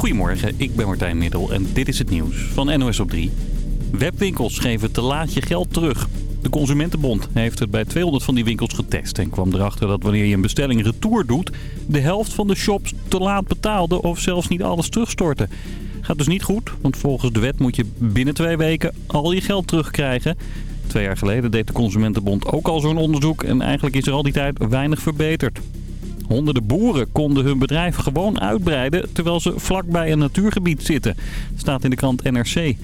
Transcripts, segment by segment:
Goedemorgen, ik ben Martijn Middel en dit is het nieuws van NOS op 3. Webwinkels geven te laat je geld terug. De Consumentenbond heeft het bij 200 van die winkels getest en kwam erachter dat wanneer je een bestelling retour doet... de helft van de shops te laat betaalde of zelfs niet alles terugstorten. Gaat dus niet goed, want volgens de wet moet je binnen twee weken al je geld terugkrijgen. Twee jaar geleden deed de Consumentenbond ook al zo'n onderzoek en eigenlijk is er al die tijd weinig verbeterd. Honderden boeren konden hun bedrijf gewoon uitbreiden terwijl ze vlakbij een natuurgebied zitten. staat in de krant NRC.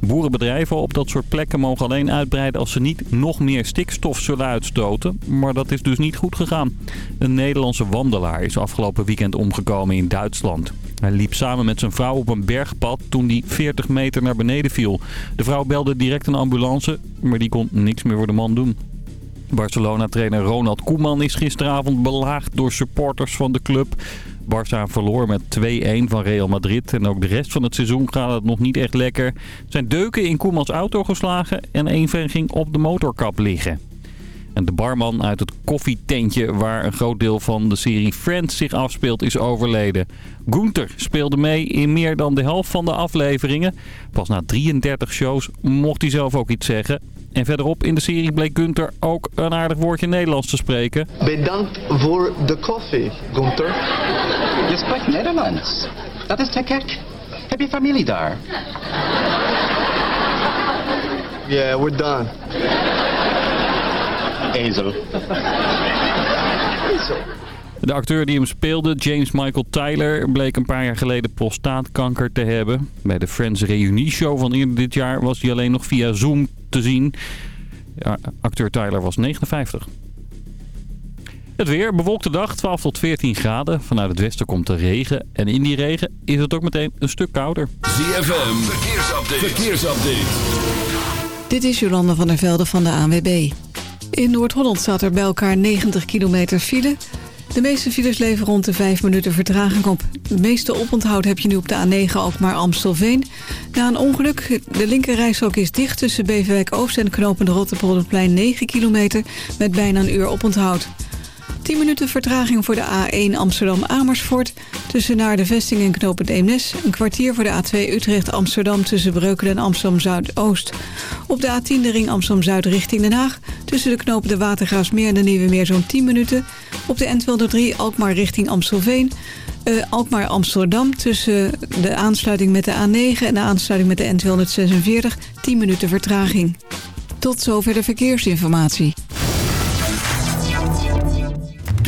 Boerenbedrijven op dat soort plekken mogen alleen uitbreiden als ze niet nog meer stikstof zullen uitstoten. Maar dat is dus niet goed gegaan. Een Nederlandse wandelaar is afgelopen weekend omgekomen in Duitsland. Hij liep samen met zijn vrouw op een bergpad toen hij 40 meter naar beneden viel. De vrouw belde direct een ambulance, maar die kon niks meer voor de man doen. Barcelona-trainer Ronald Koeman is gisteravond belaagd door supporters van de club. Barça verloor met 2-1 van Real Madrid. En ook de rest van het seizoen gaat het nog niet echt lekker. Er zijn deuken in Koemans auto geslagen en van ging op de motorkap liggen. En de barman uit het koffietentje waar een groot deel van de serie Friends zich afspeelt is overleden. Gunther speelde mee in meer dan de helft van de afleveringen. Pas na 33 shows mocht hij zelf ook iets zeggen. En verderop in de serie bleek Gunther ook een aardig woordje Nederlands te spreken. Bedankt voor de koffie, Gunther. Je spreekt Nederlands. Dat is te gek. Heb je familie daar? Yeah, we're done. Ezel. De acteur die hem speelde, James Michael Tyler, bleek een paar jaar geleden prostaatkanker te hebben. Bij de Friends reunieshow van eerder dit jaar was hij alleen nog via Zoom te zien. Ja, acteur Tyler was 59. Het weer, bewolkte dag, 12 tot 14 graden. Vanuit het westen komt de regen. En in die regen is het ook meteen een stuk kouder. ZFM, verkeersupdate. verkeersupdate. Dit is Jolanda van der Velde van de ANWB. In Noord-Holland staat er bij elkaar 90 kilometer file. De meeste files leveren rond de 5 minuten vertraging op. Het meeste oponthoud heb je nu op de A9 Alkmaar-Amstelveen. Na een ongeluk, de linkerrijstrook is dicht tussen Beverwijk Oost en Knopende Rotterpolderplein 9 kilometer... met bijna een uur oponthoud. 10 minuten vertraging voor de A1 Amsterdam-Amersfoort... tussen naar de vesting en knooppunt Eemnes. Een kwartier voor de A2 Utrecht-Amsterdam tussen Breukelen en Amsterdam-Zuidoost. Op de A10 de ring Amsterdam-Zuid richting Den Haag... tussen de knopen de Watergraafsmeer en de Nieuwe Meer zo'n 10 minuten. Op de N203 Alkmaar richting Amstelveen... Uh, Alkmaar-Amsterdam tussen de aansluiting met de A9 en de aansluiting met de N246 10 minuten vertraging. Tot zover de verkeersinformatie.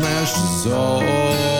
smashed us all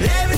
Every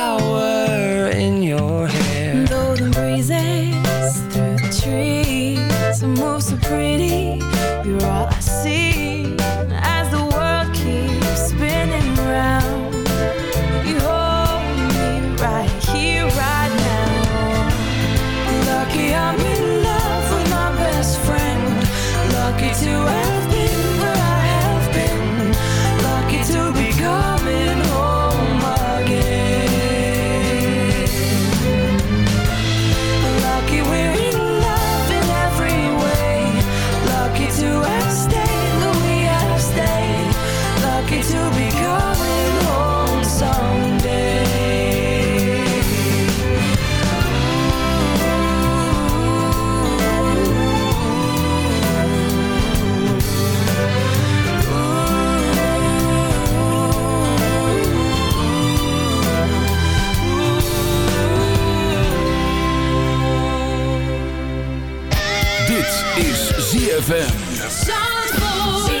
Zandvoort.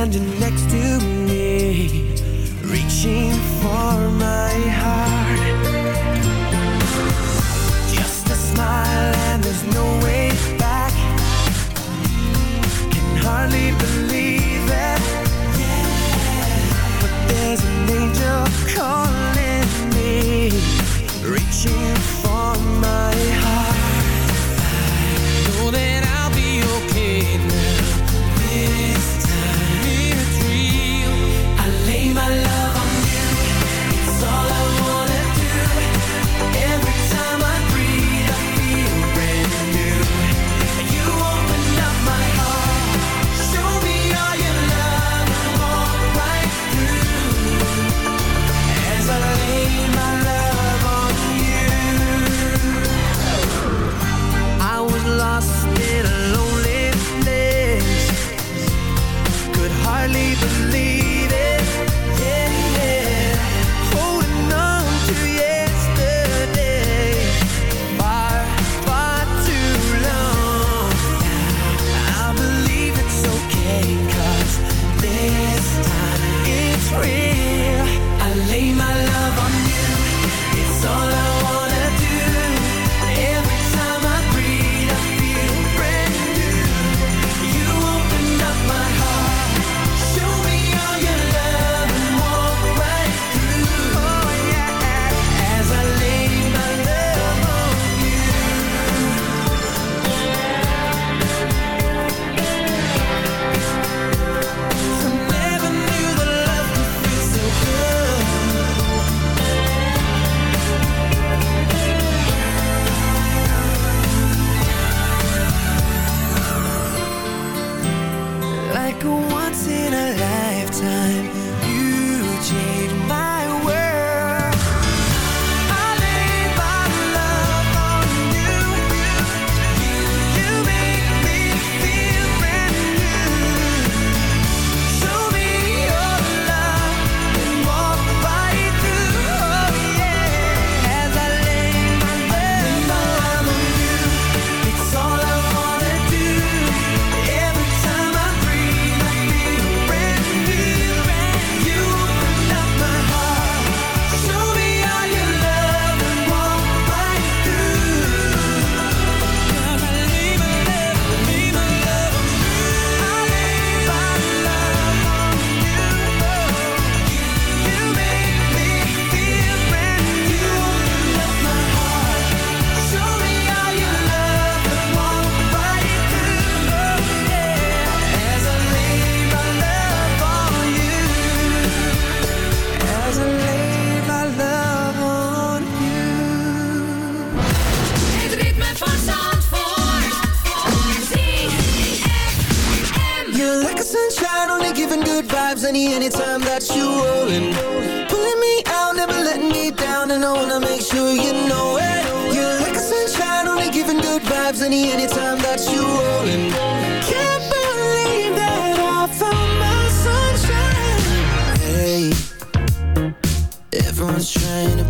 standing everyone's trying to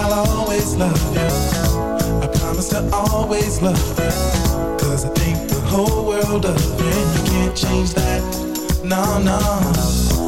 I'll always love you. I promise to always love you. Cause I think the whole world of you. You can't change that. No, no.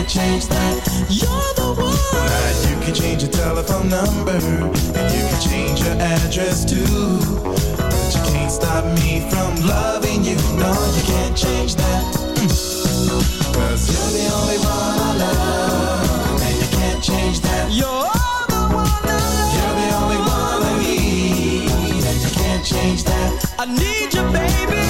can't change that. You're the one. Now you can change your telephone number, and you can change your address too. But you can't stop me from loving you. No, you can't change that. Mm. Cause you're the only one I love, and you can't change that. You're the one You're the only one I need, you can't change that. I need you, baby.